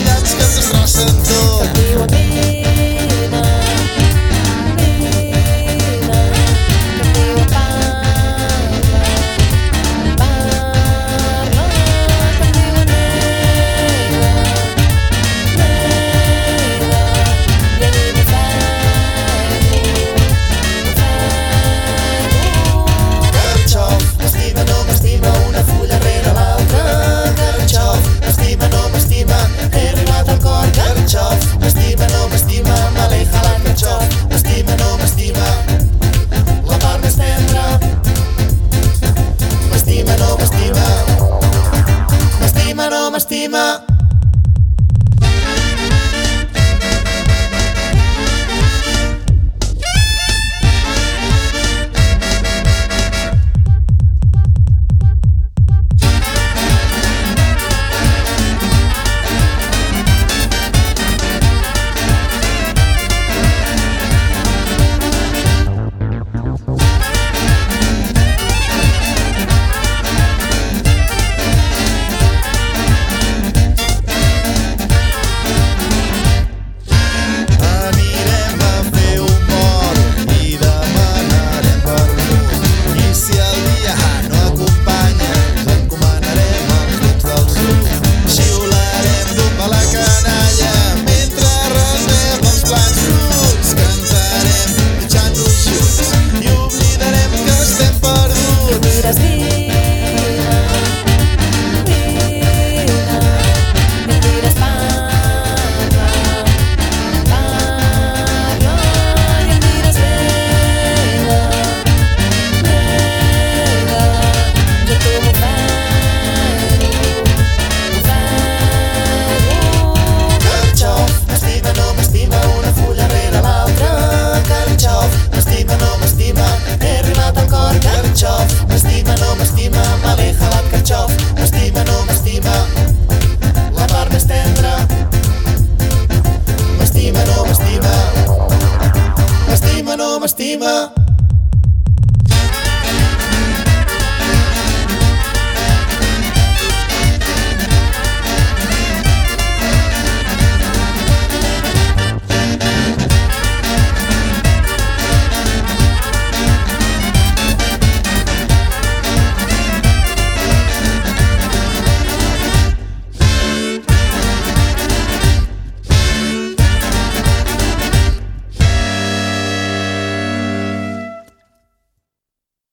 olhar descanto para love.